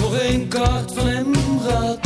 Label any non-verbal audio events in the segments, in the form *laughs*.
nog een kaart van hem gehad.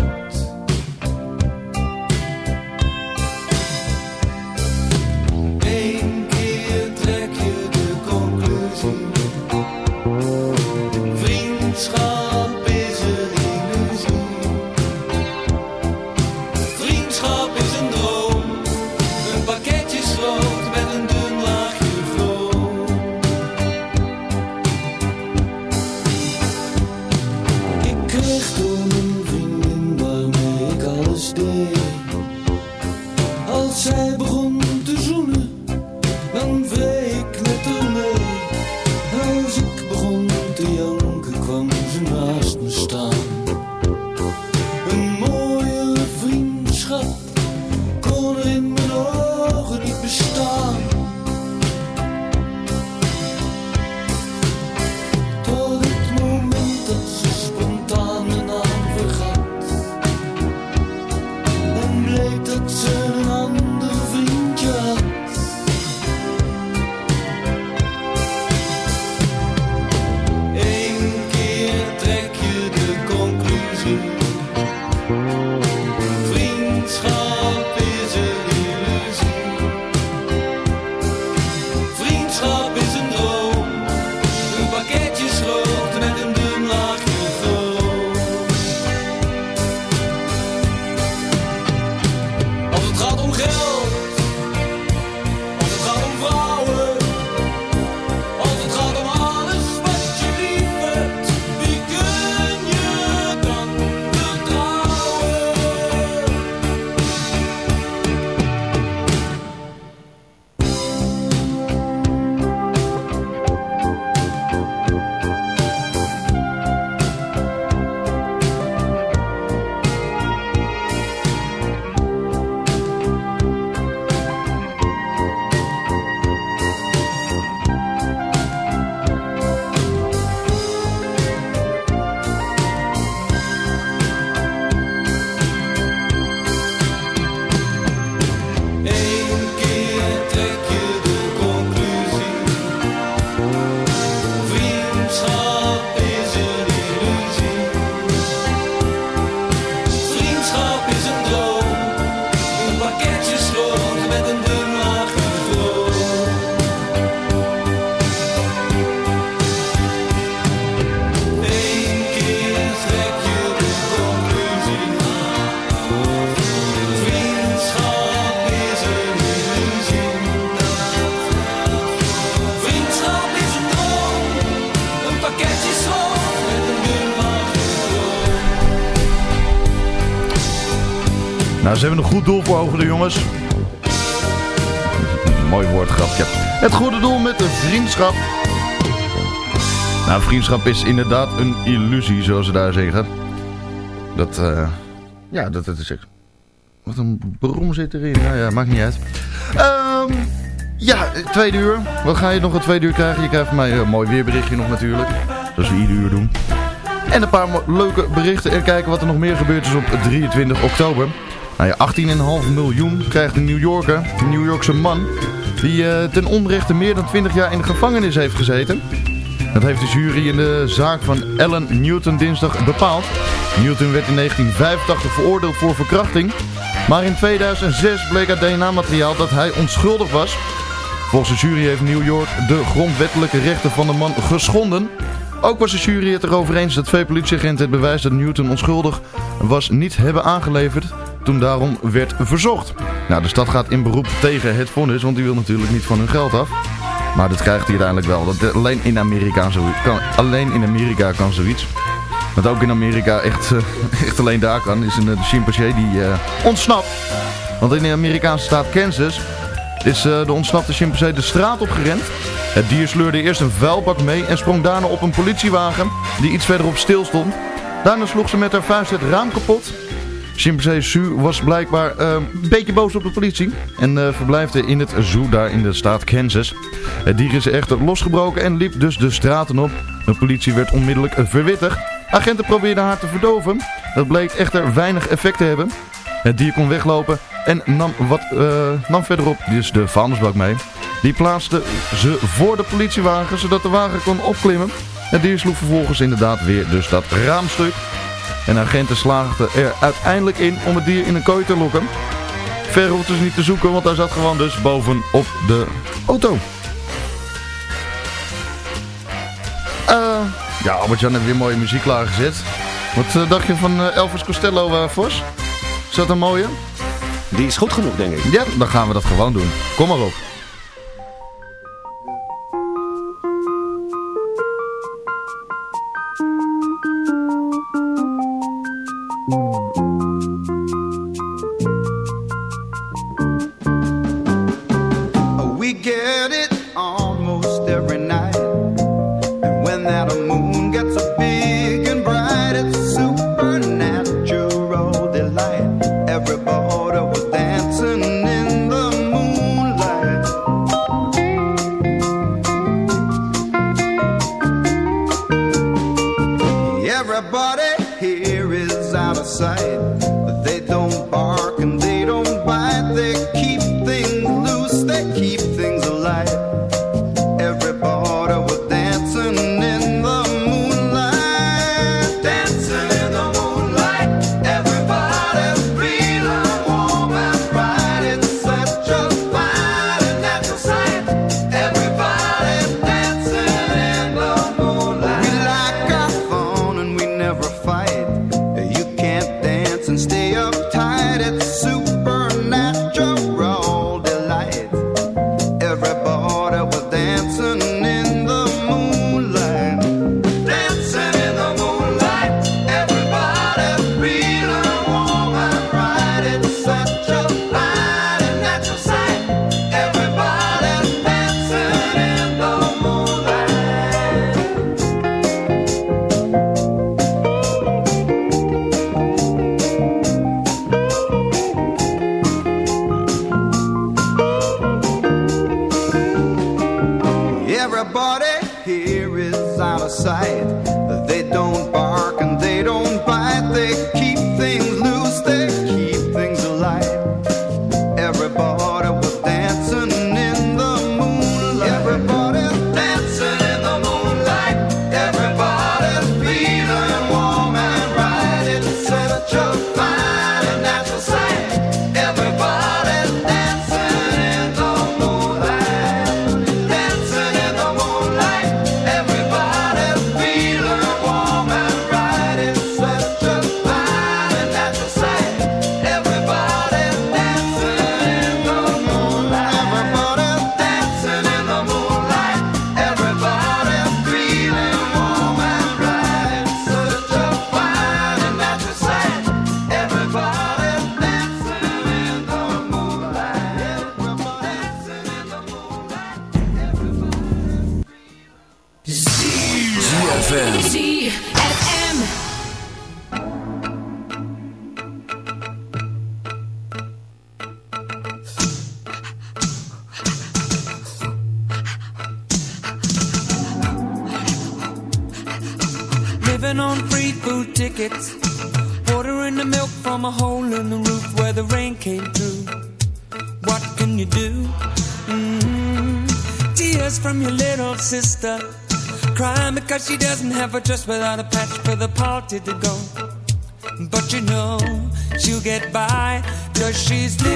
Hebben een goed doel voor ogen, de jongens. Mooi woordgrapje. Het goede doel met de vriendschap. Nou, vriendschap is inderdaad een illusie, zoals ze daar zeggen. Dat, eh... ja, dat, dat is echt... Wat een brom zit erin. Nou ja, maakt niet uit. Ehm... ja, tweede uur. Wat ga je nog een tweede uur krijgen? Je krijgt van mij een mooi weerberichtje nog natuurlijk. Zoals we ieder uur doen. En een paar leuke berichten en kijken wat er nog meer gebeurd is op 23 oktober. Nou ja, 18,5 miljoen krijgt een New Yorker, een New Yorkse man, die eh, ten onrechte meer dan 20 jaar in de gevangenis heeft gezeten. Dat heeft de jury in de zaak van Ellen Newton dinsdag bepaald. Newton werd in 1985 veroordeeld voor verkrachting. Maar in 2006 bleek uit DNA-materiaal dat hij onschuldig was. Volgens de jury heeft New York de grondwettelijke rechten van de man geschonden. Ook was de jury het erover eens dat twee politieagenten het bewijs dat Newton onschuldig was niet hebben aangeleverd. Toen daarom werd verzocht. Nou, de stad gaat in beroep tegen het vonnis, want die wil natuurlijk niet van hun geld af. Maar dat krijgt hij uiteindelijk wel. Dat, alleen, in Amerika kan, alleen in Amerika kan zoiets. Wat ook in Amerika echt, eh, *laughs* echt alleen daar kan, is een uh, chimpansee die eh, ontsnapt. Want in de Amerikaanse staat Kansas is eh, de ontsnapte chimpansee de straat opgerend. Het dier sleurde eerst een vuilbak mee en sprong daarna op een politiewagen die iets verderop stil stond. Daarna sloeg ze met haar vuist het raam kapot. Chimpansee Sue was blijkbaar eh, een beetje boos op de politie en eh, verblijfde in het zoo daar in de staat Kansas. Het dier is echter losgebroken en liep dus de straten op. De politie werd onmiddellijk verwittigd. Agenten probeerden haar te verdoven. Dat bleek echter weinig effect te hebben. Het dier kon weglopen en nam, wat, eh, nam verderop dus de vuilnisbak mee. Die plaatste ze voor de politiewagen zodat de wagen kon opklimmen. Het dier sloeg vervolgens inderdaad weer dus dat raamstuk. En agenten slaagden er uiteindelijk in om het dier in een kooi te lokken. Ver hoefden ze niet te zoeken, want hij zat gewoon dus bovenop de auto. Uh, ja, Albert-Jan heeft weer mooie muziek klaargezet. Wat uh, dacht je van uh, Elvis Costello, Vos? Is dat een mooie? Die is goed genoeg, denk ik. Ja, dan gaan we dat gewoon doen. Kom maar op. party to go. But you know she'll get by, cause she's living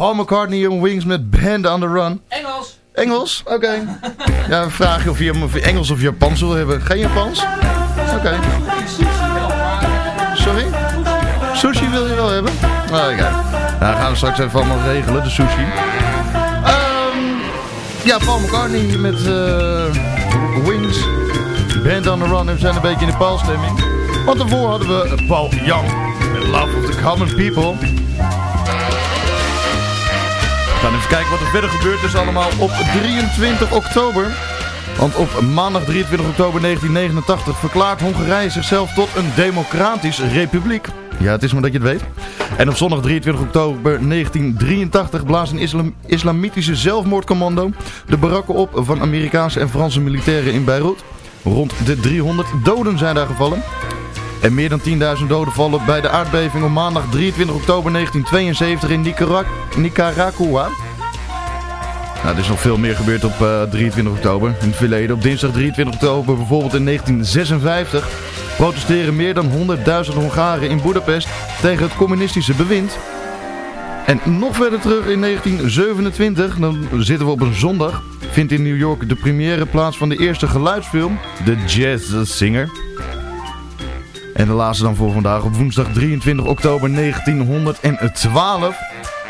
Paul McCartney en Wings met Band on the Run. Engels. Engels? Oké. *laughs* Ja, we vragen of je hem Engels of Japans wil hebben. Geen Japans? Oké. Sorry? Sushi wil je wel hebben? Nou, oké. Nou, gaan we straks even allemaal regelen, de sushi. Ehm, ja, Paul McCartney met uh, Wings. Band on the Run. En we zijn een beetje in de Paul-stemming. Want daarvoor hadden we Paul Young met Love of the Common People. Kijken wat er verder gebeurt is allemaal op 23 oktober. Want op maandag 23 oktober 1989 verklaart Hongarije zichzelf tot een democratische republiek. Ja, het is maar dat je het weet. En op zondag 23 oktober 1983 blaast een islam islamitische zelfmoordcommando de barakken op van Amerikaanse en Franse militairen in Beirut. Rond de 300 doden zijn daar gevallen. En meer dan 10.000 doden vallen bij de aardbeving op maandag 23 oktober 1972 in Nicaragua. Nou, er is nog veel meer gebeurd op uh, eh, 23 oktober in het verleden. Op dinsdag 23 oktober, bijvoorbeeld in 1956, protesteren meer dan 100.000 Hongaren in Budapest tegen het communistische bewind. En nog verder terug in 1927, dan zitten we op een zondag, vindt in New York de première plaats van de eerste geluidsfilm, The Jazz Singer. En de laatste dan voor vandaag op woensdag 23 oktober 1912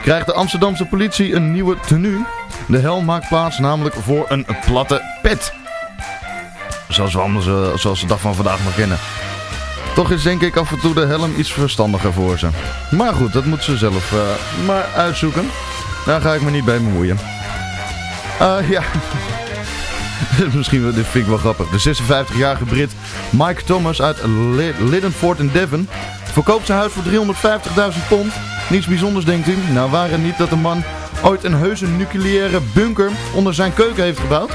krijgt de Amsterdamse politie een nieuwe tenue. De helm maakt plaats namelijk voor een platte pet. Zoals we, anders, uh, zoals de dag van vandaag nog kennen. Toch is denk ik af en toe de helm iets verstandiger voor ze. Maar goed, dat moet ze zelf uh, maar uitzoeken. Daar ga ik me niet bij bemoeien. Uh, ja... *laughs* Misschien vind ik wel grappig. De 56-jarige Brit Mike Thomas uit Liddenford in Devon verkoopt zijn huis voor 350.000 pond. Niets bijzonders denkt u. Nou waren niet dat de man ooit een heuse nucleaire bunker onder zijn keuken heeft gebouwd.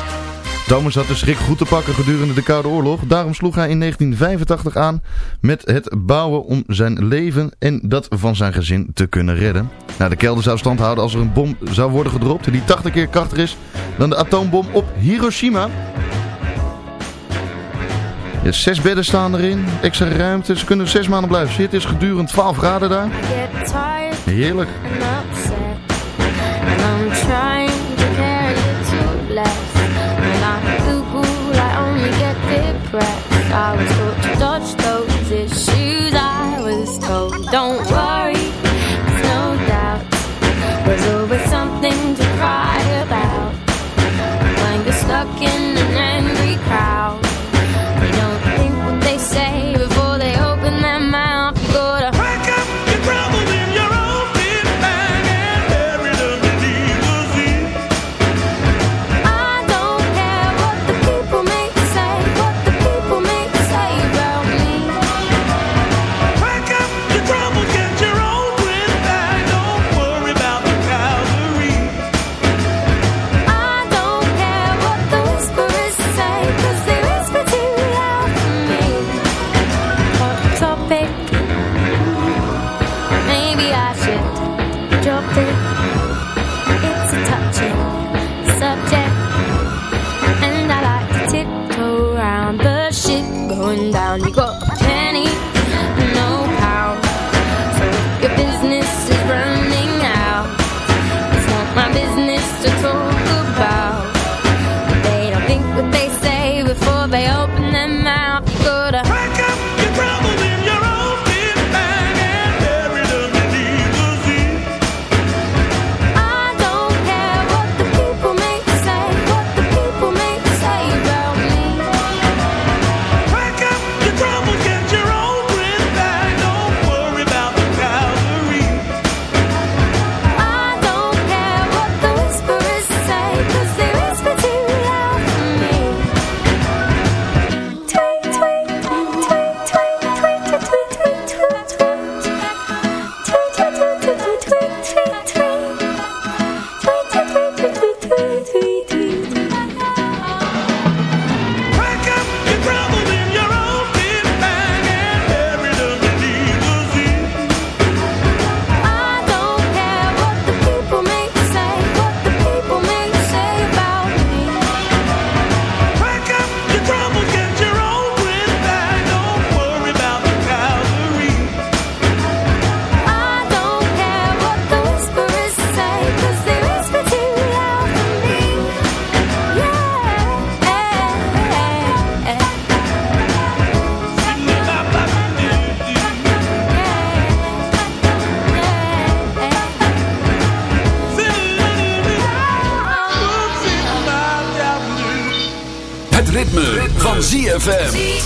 Thomas had de schrik goed te pakken gedurende de Koude Oorlog. Daarom sloeg hij in 1985 aan met het bouwen om zijn leven en dat van zijn gezin te kunnen redden. Nou, de kelder zou stand houden als er een bom zou worden gedropt die 80 keer krachtiger is dan de atoombom op Hiroshima. Ja, zes bedden staan erin, extra ruimte. Ze kunnen zes maanden blijven zitten. Het is gedurend 12 graden daar. Heerlijk. I was taught to dodge those issues. I was told, don't worry, going down. You got ZFM.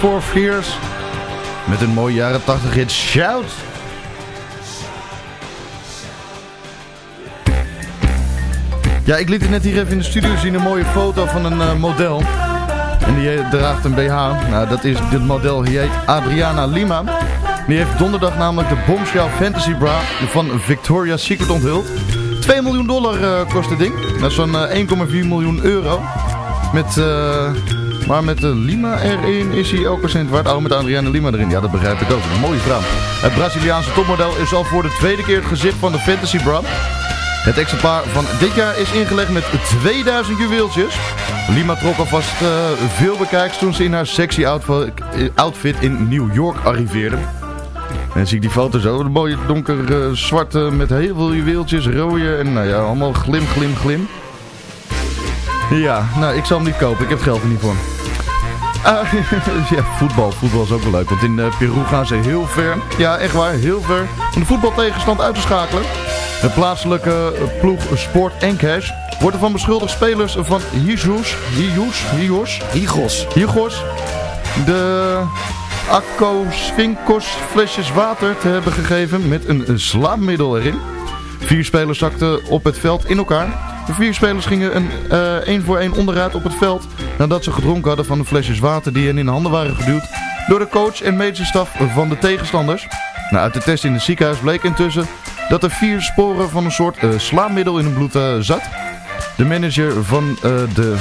For Fears. Met een mooie jaren 80 hit Shout. Ja, ik liet het net hier even in de studio zien. Een mooie foto van een uh, model. En die draagt een BH. Nou, dat is dit model. Die heet Adriana Lima. Die heeft donderdag namelijk de Bombshell Fantasy Bra van Victoria's Secret onthuld. 2 miljoen dollar uh, kost het ding. Dat is zo'n uh, 1,4 miljoen euro. Met, maar met de Lima erin is hij elke cent waard. Oh, met Adriana Lima erin. Ja, dat begrijp ik ook. Een mooie vrouw. Het Braziliaanse topmodel is al voor de tweede keer het gezicht van de Fantasy Bra. Het exemplaar van dit jaar is ingelegd met 2000 juweeltjes. Lima trok alvast uh, veel bekijks toen ze in haar sexy outfit in New York arriveerde. En zie ik die foto zo, een mooie donker uh, zwarte met heel veel juweeltjes, rode en nou ja, allemaal glim, glim, glim. Ja, nou ik zal hem niet kopen, ik heb geld er niet voor. Uh, *laughs* ja, voetbal, voetbal is ook wel leuk, want in uh, Peru gaan ze heel ver, ja echt waar, heel ver, om de voetbaltegenstand uit te schakelen. De plaatselijke ploeg Sport Encash wordt ervan beschuldigd spelers van Hijos, Hijos, Hijos, Higos, Higos, de Akosvinkos flesjes water te hebben gegeven met een slaapmiddel erin. Vier spelers zakten op het veld in elkaar. De vier spelers gingen een, uh, één voor één onderuit op het veld nadat ze gedronken hadden van de flesjes water die hen in handen waren geduwd door de coach en medische staf van de tegenstanders. Nou, uit de test in het ziekenhuis bleek intussen dat er vier sporen van een soort uh, slaapmiddel in hun bloed uh, zat. De manager van de,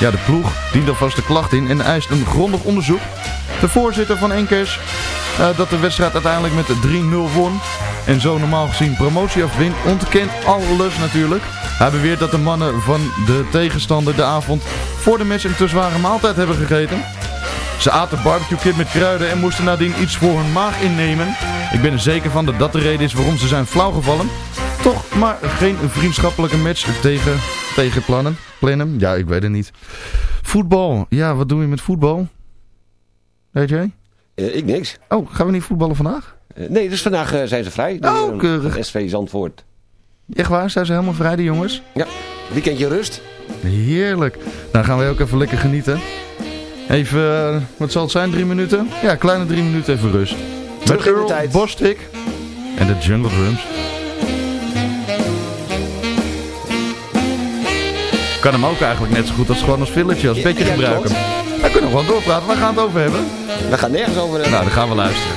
ja, de ploeg diende alvast de klacht in en eist een grondig onderzoek. De voorzitter van Enkers dat de wedstrijd uiteindelijk met 3-0 won. En zo normaal gezien promotie afwint, ontkent alles natuurlijk. Hij beweert dat de mannen van de tegenstander de avond voor de match een te zware maaltijd hebben gegeten. Ze aten barbecue kip met kruiden en moesten nadien iets voor hun maag innemen. Ik ben er zeker van dat dat de reden is waarom ze zijn flauwgevallen. Toch maar geen vriendschappelijke match tegen, tegen plannen. plannen. Ja, ik weet het niet. Voetbal. Ja, wat doe je met voetbal? Weet jij? Uh, ik niks. Oh, gaan we niet voetballen vandaag? Uh, nee, dus vandaag uh, zijn ze vrij. Oh, keurig. SV Zandvoort. Echt waar? Zijn ze helemaal vrij, die jongens? Ja, weekendje rust. Heerlijk. Dan gaan we ook even lekker genieten. Even, wat zal het zijn, drie minuten? Ja, kleine drie minuten even rust. Terug Met Earl tijd. Bostic en de Jungle Drums. Kan hem ook eigenlijk net zo goed als gewoon als filletje, als petje ja, gebruiken. We kunnen gewoon doorpraten, waar gaan we het over hebben? We gaan nergens over hebben. Nou, dan gaan we luisteren.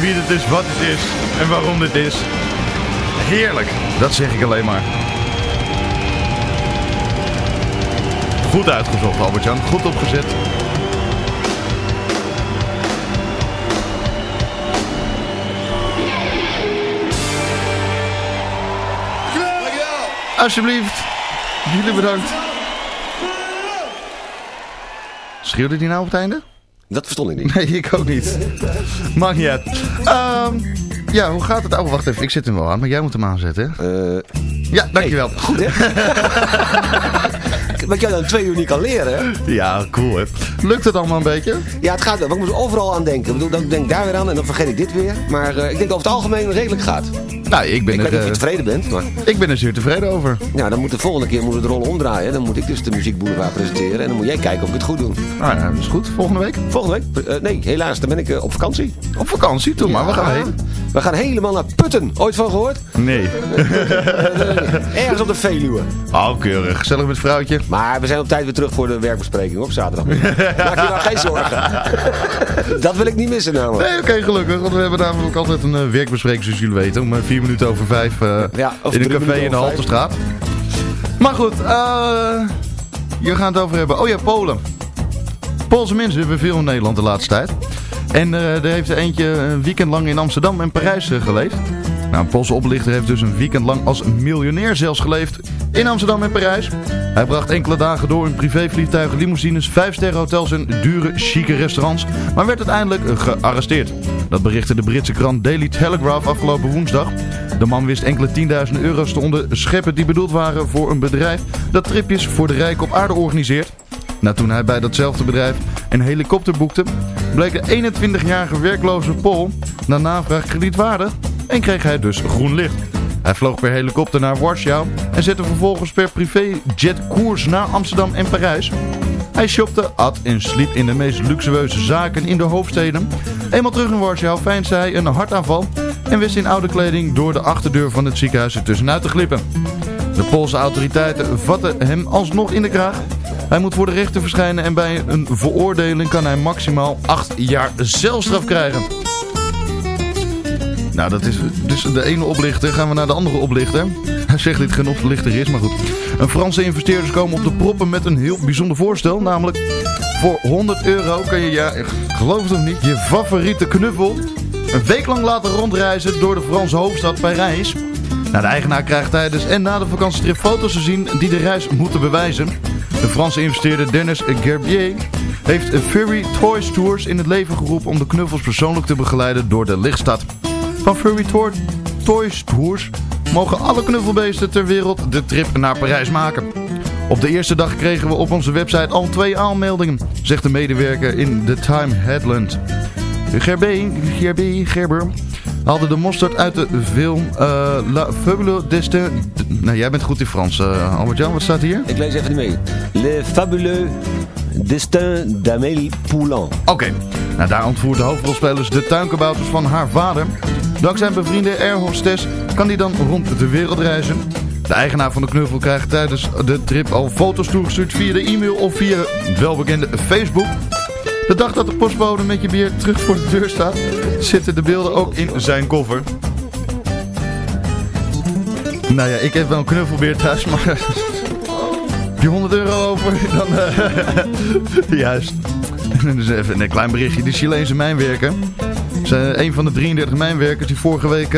Wie dit is, wat het is en waarom dit is. Heerlijk, dat zeg ik alleen maar. Goed uitgezocht Albert-Jan, goed opgezet. Alsjeblieft. Jullie bedankt. Schreeuwde die nou op het einde? Dat verstond ik niet. Nee, ik ook niet. Maakt niet uit. Ehm, ja, hoe gaat het? Oh, wacht even. Ik zit hem wel aan, maar jij moet hem aanzetten. Eh, Ja, dankjewel. goed hè? *laughs* Wat jij dan twee uur niet kan leren? Ja, cool hè. Lukt het allemaal een beetje? Ja, het gaat wel. Ik moet er overal aan denken. Ik bedoel, dan denk ik daar weer aan en dan vergeet ik dit weer. Maar eh, ik denk over het algemeen redelijk gaat. Nou, ik ben, Ik weet er, niet of je eh, tevreden bent, maar... ik ben er zeer tevreden over. Ja, dan moet de volgende keer moet het rollen omdraaien. Dan moet ik dus de Muziek Boulevard presenteren. En dan moet jij kijken of ik het goed doe. Nou ja, dat is goed. Volgende week? Volgende week? eh, nee, helaas. Dan ben ik eh, op vakantie. Op vakantie, toe maar. Waar gaan we heen? We gaan helemaal naar Putten. Ooit van gehoord? Nee. *laughs* Ergens op de Veluwe. Oh, keurig. Gezellig met vrouwtje. Maar we zijn op tijd weer terug voor de werkbespreking op zaterdag. *laughs* Maak je nou geen zorgen. *laughs* Dat wil ik niet missen namelijk. Nee, oké, gelukkig. Want we hebben namelijk altijd een werkbespreking, zoals jullie weten. Om eh, vier minuten over vijf eh, Ja, in een café in de. Halterstraat. Maar goed, eh je gaan het over hebben. Oh ja, Polen. Poolse mensen hebben veel in Nederland de laatste tijd. En eh er heeft er eentje een weekend lang in Amsterdam en Parijs geleefd. Nou, een Poolse oplichter heeft dus een weekend lang als miljonair zelfs geleefd in Amsterdam en Parijs. Hij bracht enkele dagen door in privévliegtuigen, limousines, vijfsterren hotels en dure, chique restaurants. Maar werd uiteindelijk gearresteerd. Dat berichtte de Britse krant Daily Telegraph afgelopen woensdag. De man wist enkele tienduizenden euro's te onderscheppen die bedoeld waren voor een bedrijf dat tripjes voor de rijken op aarde organiseert. Nou, toen hij bij datzelfde bedrijf een helikopter boekte, bleek de 21-jarige werkloze Pool na navraag kredietwaardig en kreeg hij dus groen licht. Hij vloog per helikopter naar Warschau en zette vervolgens per privéjet koers naar Amsterdam en Parijs. Hij shopte, at en sliep in de meest luxueuze zaken in de hoofdsteden. Eenmaal terug in Warschau veinsde hij een hartaanval en wist in oude kleding door de achterdeur van het ziekenhuis ertussenuit te glippen. De Poolse autoriteiten vatten hem alsnog in de kraag. Hij moet voor de rechter verschijnen en bij een veroordeling kan hij maximaal 8 jaar celstraf krijgen. Nou, dat is dus de ene oplichter. Gaan we naar de andere oplichter. Hij zegt dit geen oplichter is, maar goed. Een Franse investeerders komen op de proppen met een heel bijzonder voorstel. Namelijk, voor 100 euro kan je, ja, geloof het of niet, je favoriete knuffel een week lang laten rondreizen door de Franse hoofdstad Parijs. Nou, de eigenaar krijgt tijdens en na de vakantietrip foto's te zien die de reis moeten bewijzen. De Franse investeerder Dennis Gerbier heeft Furry Toys Tours in het leven geroepen om de knuffels persoonlijk te begeleiden door de lichtstad. Van Furry Tor- Toys Tours mogen alle knuffelbeesten ter wereld de trip naar Parijs maken. Op de eerste dag kregen we op onze website al twee aanmeldingen, zegt de medewerker in The Time Headland. Gerber, Gerber, Gerber haalde de mosterd uit de film eh, La Fabule Destin... Nou, jij bent goed in Frans, eh, Albert-Jan. Wat staat hier? Ik lees even niet mee. Le fabuleux destin d'Amélie Poulain. Oké, nou, daar ontvoert de hoofdrolspelers de tuinkabouters van haar vader. Dankzij zijn bevriende airhostess kan hij dan rond de wereld reizen. De eigenaar van de knuffel krijgt tijdens de trip al foto's toegestuurd via de e-mail of via het welbekende Facebook. De dag dat de postbode met je bier terug voor de deur staat, zitten de beelden ook in zijn koffer. Nou ja, ik heb wel een knuffelbeer thuis, maar heb je 100 euro over, dan eh, *laughs* juist. Dus even een klein berichtje. De Chileense mijnwerker. Een van de 33 mijnwerkers die vorige week,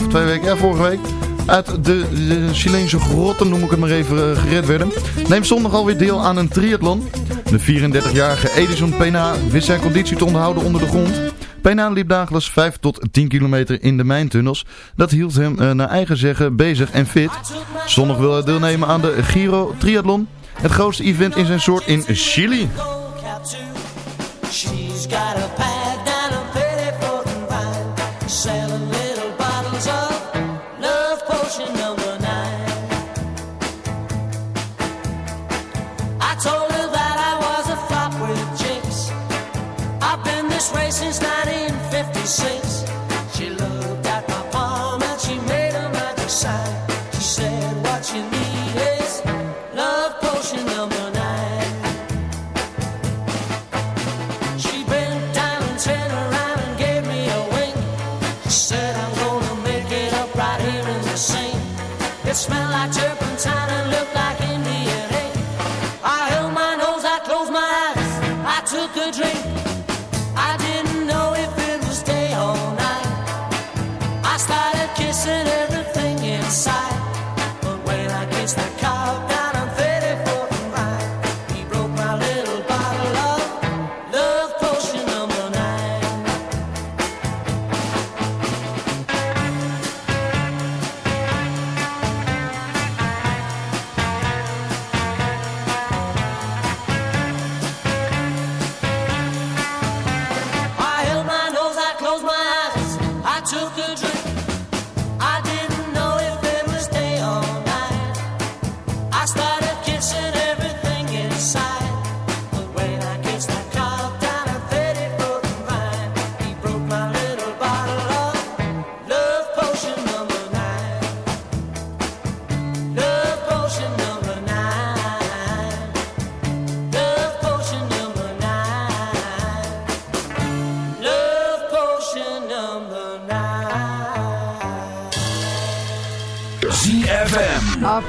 of twee weken, ja vorige week, uit de, de Chileense grotten, noem ik het maar even, eh, gered werden. Neemt zondag alweer deel aan een triathlon. De 34-jarige Edison Pena wist zijn conditie te onderhouden onder de grond. Pena liep dagelijks 5 tot 10 kilometer in de mijntunnels. Dat hield hem eh, naar eigen zeggen bezig en fit. Zondag wil hij deelnemen aan de Giro Triathlon. Het grootste event in zijn soort in Chili.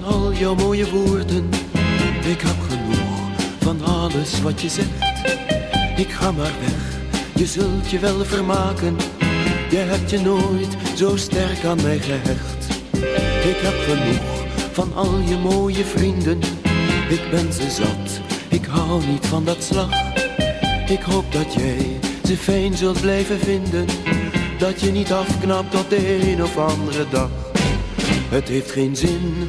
van al jouw mooie woorden. Ik heb genoeg van alles wat je zegt. Ik ga maar weg, je zult je wel vermaken. Je hebt je nooit zo sterk aan mij gehecht. Ik heb genoeg van al je mooie vrienden. Ik ben ze zat, ik hou niet van dat slag. Ik hoop dat jij ze fijn zult blijven vinden. Dat je niet afknapt op de een of andere dag. Het heeft geen zin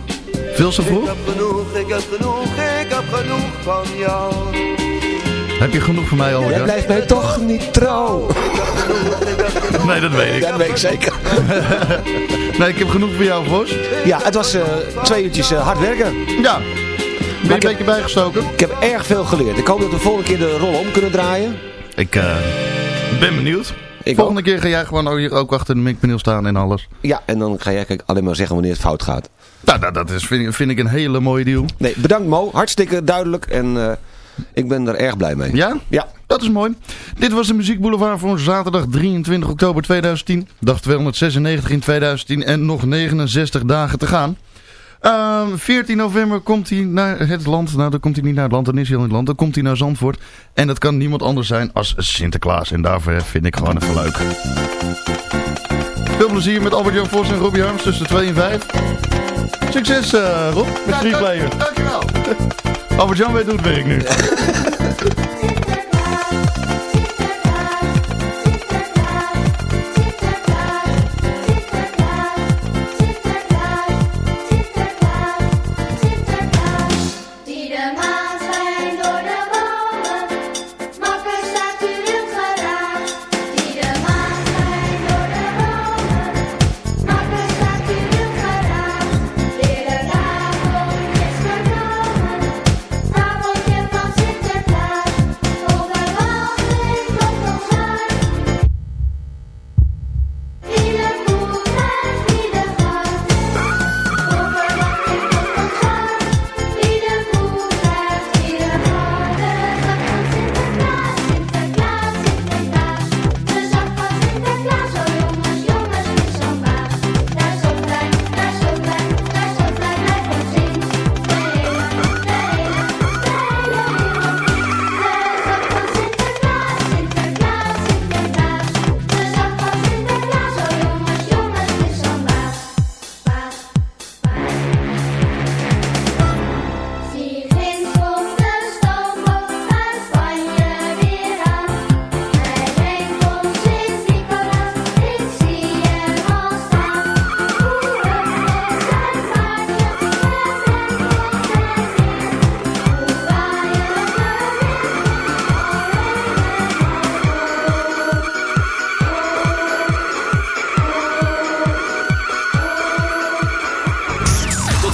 Veel zo Ik vroeg? heb genoeg, ik heb genoeg, ik heb genoeg van jou. Heb je genoeg van mij al? Jij blijft mij toch niet trouw. Nee, dat weet ik. Dat weet ik zeker. *laughs* Nee, ik heb genoeg voor jou, Vos. Ja, het was eh, twee uurtjes eh, hard werken. Ja. Ben je een ik heb- beetje bijgestoken? Ik heb erg veel geleerd. Ik hoop dat we de volgende keer de rol om kunnen draaien. Ik eh, ben benieuwd. Ik Volgende keer ga jij gewoon ook hier ook achter de mikpaneel staan en alles. Ja, en dan ga jij kijk, alleen maar zeggen wanneer het fout gaat. Nou, dat, dat is, vind, ik, vind ik een hele mooie deal. Nee, bedankt Mo. Hartstikke duidelijk. En eh, ik ben er erg blij mee. Ja? Ja. Dat is mooi. Dit was de Muziek Boulevard voor zaterdag 23 oktober 2010. Dag 296 in 2010 en nog 69 dagen te gaan. Ehm 14 november komt hij naar het land. Nou, dan komt hij niet naar het land, dan is hij al in het land. Dan komt hij naar Zandvoort. En dat kan niemand anders zijn als Sinterklaas. En daarvoor vind ik gewoon even leuk. Veel plezier met Albert-Jan Vos en Robbie Harms tussen 2 en 5. Succes eh, Rob, met Free Player. Dankjewel. *laughs* Albert-Jan weet hoe het werkt nu. *laughs*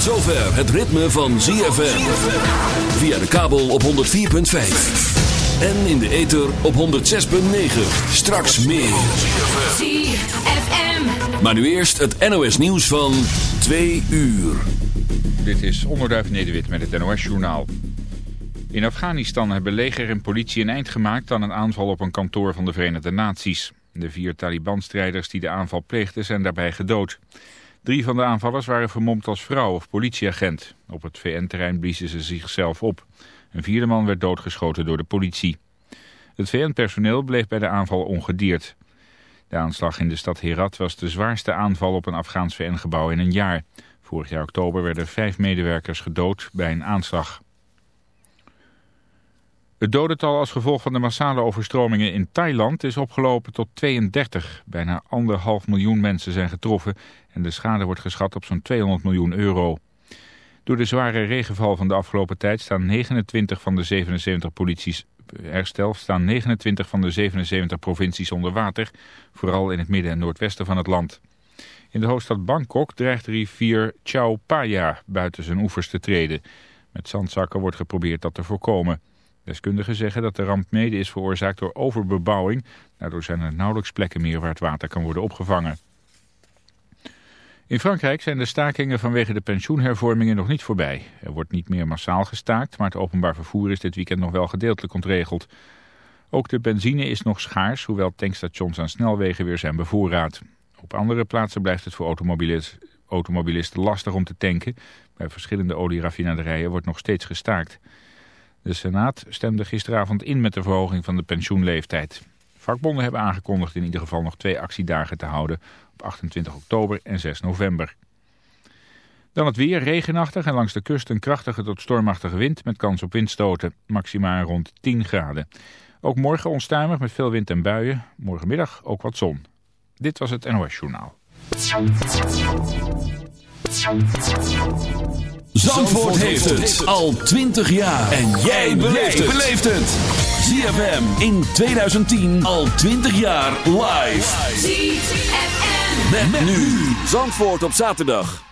zover het ritme van ZFM. Via de kabel op 104.5. En in de ether op 106.9. Straks meer. ZFM. Maar nu eerst het NOS nieuws van 2 uur. Dit is Onderduif Nederwit met het NOS Journaal. In Afghanistan hebben leger en politie een eind gemaakt aan een aanval op een kantoor van de Verenigde Naties. De vier Taliban-strijders die de aanval pleegden zijn daarbij gedood. Drie van de aanvallers waren vermomd als vrouw of politieagent. Op het VN-terrein bliezen ze zichzelf op. Een vierde man werd doodgeschoten door de politie. Het VN-personeel bleef bij de aanval ongedeerd. De aanslag in de stad Herat was de zwaarste aanval op een Afghaans VN-gebouw in een jaar. Vorig jaar oktober werden vijf medewerkers gedood bij een aanslag. Het dodental als gevolg van de massale overstromingen in Thailand is opgelopen tot 32. Bijna anderhalf miljoen mensen zijn getroffen en de schade wordt geschat op zo'n 200 miljoen euro. Door de zware regenval van de afgelopen tijd staan 29 van de 77 polities herstel staan 29 van de 77 provincies onder water, vooral in het midden en noordwesten van het land. In de hoofdstad Bangkok dreigt de rivier Chao Phraya buiten zijn oevers te treden. Met zandzakken wordt geprobeerd dat te voorkomen. Deskundigen zeggen dat de ramp mede is veroorzaakt door overbebouwing. Daardoor zijn er nauwelijks plekken meer waar het water kan worden opgevangen. In Frankrijk zijn de stakingen vanwege de pensioenhervormingen nog niet voorbij. Er wordt niet meer massaal gestaakt, maar het openbaar vervoer is dit weekend nog wel gedeeltelijk ontregeld. Ook de benzine is nog schaars, hoewel tankstations aan snelwegen weer zijn bevoorraad. Op andere plaatsen blijft het voor automobilisten, lastig om te tanken. Bij verschillende olieraffinaderijen wordt nog steeds gestaakt. De Senaat stemde gisteravond in met de verhoging van de pensioenleeftijd. Vakbonden hebben aangekondigd in ieder geval nog twee actiedagen te houden op 28 oktober en 6 november. Dan het weer, regenachtig en langs de kust een krachtige tot stormachtige wind met kans op windstoten. Maximaal rond 10 graden. Ook morgen onstuimig met veel wind en buien. Morgenmiddag ook wat zon. Dit was het NOS Journaal. Zandvoort heeft het al 20 jaar. En jij beleeft het. ZFM in 2010 al 20 jaar live. ZFM. Met, met nu. Zandvoort op zaterdag.